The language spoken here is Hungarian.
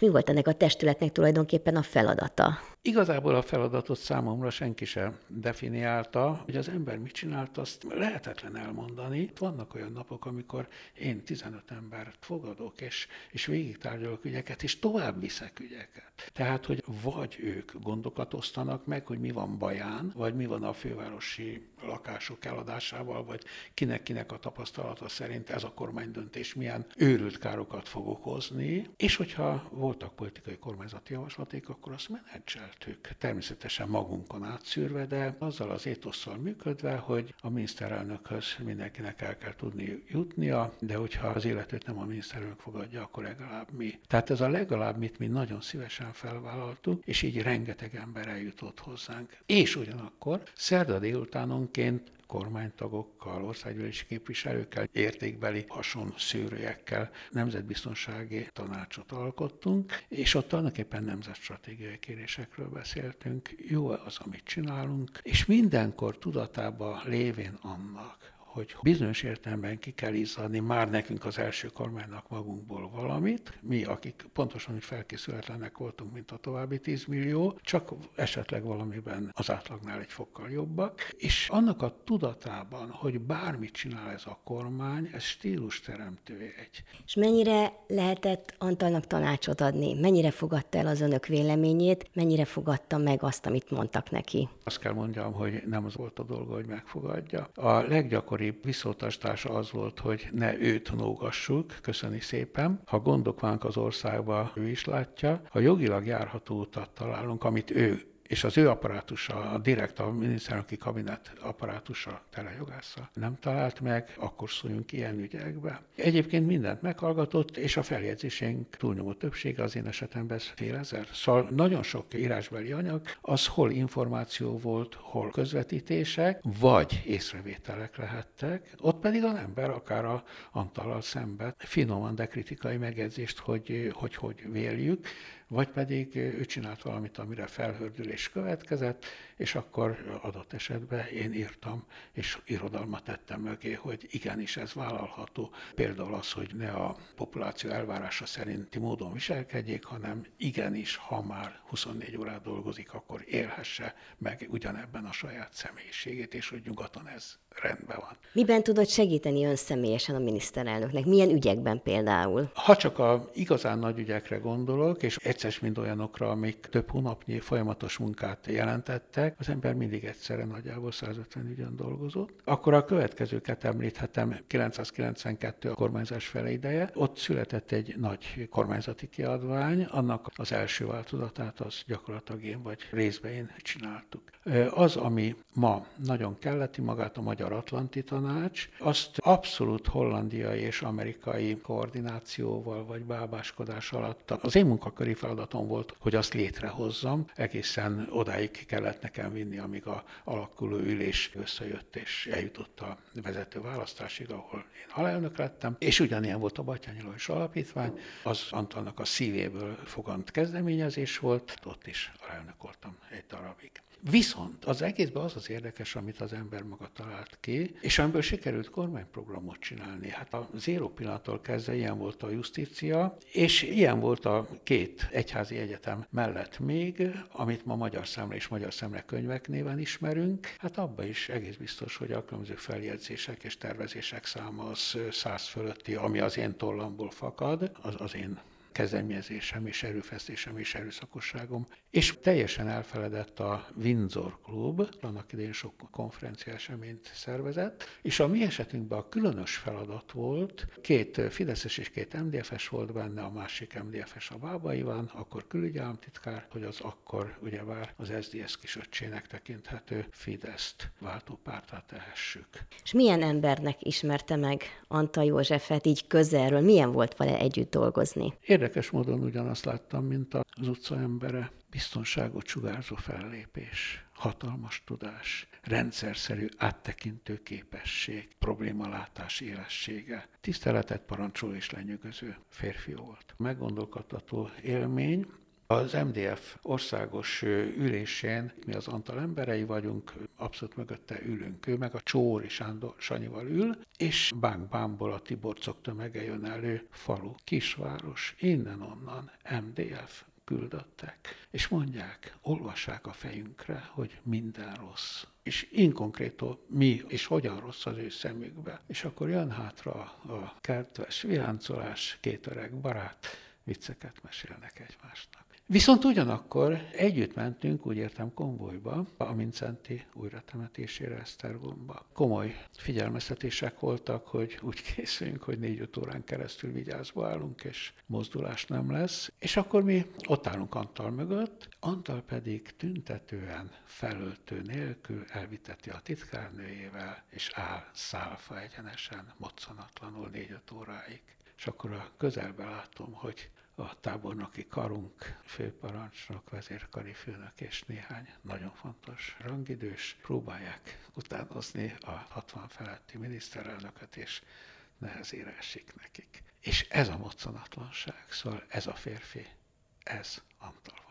Mi volt ennek a testületnek tulajdonképpen a feladata? Igazából a feladatot számomra senki sem definiálta, hogy az ember mit csinált, azt lehetetlen elmondani. Vannak olyan napok, amikor én 15 embert fogadok, és, és végig tárgyalok ügyeket, és tovább viszek ügyeket. Tehát, hogy vagy ők gondokat osztanak meg, hogy mi van Baján, vagy mi van a fővárosi lakások eladásával, vagy kinek-kinek a tapasztalata szerint ez a kormánydöntés milyen őrült károkat fog okozni, és hogyha voltak politikai kormányzati javaslaték, akkor azt menedzseltük. Természetesen magunkon átszűrve, de azzal az étosszal működve, hogy a miniszterelnökhöz mindenkinek el kell tudni jutnia, de hogyha az életét nem a miniszterelnök fogadja, akkor legalább mi. Tehát ez a legalább mit mi nagyon szívesen felvállaltuk, és így rengeteg ember eljutott hozzánk. És ugyanakkor szerda délutánonként kormánytagokkal, országgyűlési képviselőkkel, értékbeli hason szűrőjekkel nemzetbiztonsági tanácsot alkottunk, és ott tulajdonképpen nemzetstratégiai kérésekről beszéltünk. Jó az, amit csinálunk, és mindenkor tudatába lévén annak, hogy bizonyos értelemben ki kell izzadni már nekünk az első kormánynak magunkból valamit, mi, akik pontosan úgy felkészületlenek voltunk, mint a további 10 millió, csak esetleg valamiben az átlagnál egy fokkal jobbak, és annak a tudatában, hogy bármit csinál ez a kormány, ez stílusteremtő egy. És mennyire lehetett Antalnak tanácsot adni? Mennyire fogadta el az önök véleményét? Mennyire fogadta meg azt, amit mondtak neki? Azt kell mondjam, hogy nem az volt a dolga, hogy megfogadja. A leggyakoribb gyakoribb viszontastása az volt, hogy ne őt nógassuk, köszöni szépen. Ha gondok vannak az országban, ő is látja. Ha jogilag járható utat találunk, amit ő és az ő apparátusa, a direkt a miniszterelnöki kabinet apparátusa telejogásza nem talált meg, akkor szóljunk ilyen ügyekbe. Egyébként mindent meghallgatott, és a feljegyzésénk túlnyomó többsége az én esetemben fél ezer. Szóval nagyon sok írásbeli anyag, az hol információ volt, hol közvetítések, vagy észrevételek lehettek, ott pedig az ember akár a Antallal szemben finoman, de kritikai megjegyzést, hogy hogy, hogy véljük, vagy pedig ő csinált valamit, amire felhördülés következett, és akkor adott esetben én írtam, és irodalmat tettem mögé, hogy igenis ez vállalható. Például az, hogy ne a populáció elvárása szerinti módon viselkedjék, hanem igenis, ha már 24 órát dolgozik, akkor élhesse meg ugyanebben a saját személyiségét, és hogy nyugaton ez rendben van. Miben tudod segíteni ön személyesen a miniszterelnöknek? Milyen ügyekben például? Ha csak a igazán nagy ügyekre gondolok, és egyszer mind olyanokra, amik több hónapnyi folyamatos munkát jelentettek, az ember mindig egyszerre nagyjából 150 ügyön dolgozott. Akkor a következőket említhetem, 992 a kormányzás fele ideje. Ott született egy nagy kormányzati kiadvány, annak az első változatát az gyakorlatilag én vagy részben én csináltuk. Az, ami ma nagyon kelleti magát a Magyar Atlanti Tanács, azt abszolút hollandiai és amerikai koordinációval vagy bábáskodás alatt az én munkaköri feladatom volt, hogy azt létrehozzam. Egészen odáig kellett nekem vinni, amíg a alakuló ülés összejött és eljutott a vezető választásig, ahol én alelnök lettem. És ugyanilyen volt a Batyányi Lajos Alapítvány, az Antalnak a szívéből fogant kezdeményezés volt, ott is alelnök voltam egy darabig. Viszont az egészben az az érdekes, amit az ember maga talált ki, és amiből sikerült kormányprogramot csinálni. Hát a zéró pillanattól kezdve ilyen volt a justícia, és ilyen volt a két egyházi egyetem mellett még, amit ma Magyar Szemle és Magyar Szemle könyvek néven ismerünk. Hát abban is egész biztos, hogy a különböző feljegyzések és tervezések száma az száz fölötti, ami az én tollamból fakad, az az én kezdeményezésem és erőfeszítésem és erőszakosságom. És teljesen elfeledett a Windsor Klub, annak idején sok konferencia eseményt szervezett, és a mi esetünkben a különös feladat volt, két Fideszes és két MDFS volt benne, a másik MDFS a Bábai van, akkor külügyi államtitkár, hogy az akkor ugyebár az SZDSZ kisöccsének tekinthető Fideszt váltó pártát tehessük. És milyen embernek ismerte meg Anta Józsefet így közelről? Milyen volt vele együtt dolgozni? Érdekes Érdekes módon ugyanazt láttam, mint az utca embere. Biztonságot sugárzó fellépés, hatalmas tudás, rendszerszerű áttekintő képesség, problémalátás élessége, tiszteletet parancsol és lenyűgöző férfi volt. Meggondolkodható élmény, Az MDF országos ülésén mi az Antal emberei vagyunk, abszolút mögötte ülünk. Ő meg a Csóri Sándor Sanyival ül, és bánk bámból a Tiborcok tömege jön elő, falu, kisváros, innen-onnan, MDF, küldöttek, és mondják, olvassák a fejünkre, hogy minden rossz. És inkonkrétó mi, és hogyan rossz az ő szemükbe. És akkor jön hátra a kertves viláncolás, két öreg barát, vicceket mesélnek egymásnak. Viszont ugyanakkor együtt mentünk, úgy értem, konvojba, a Mincenti újratemetésére Esztergomba. Komoly figyelmeztetések voltak, hogy úgy készüljünk, hogy négy-öt órán keresztül vigyázva állunk, és mozdulás nem lesz. És akkor mi ott állunk Antal mögött, Antal pedig tüntetően, felöltő nélkül elviteti a titkárnőjével, és áll szálfa egyenesen, moccanatlanul négy-öt óráig. És akkor a közelbe látom, hogy a tábornoki karunk, főparancsnok, vezérkari főnök és néhány nagyon fontos rangidős próbálják utánozni a 60 feletti miniszterelnököt, és nehezére esik nekik. És ez a moccanatlanság, szóval ez a férfi, ez Antal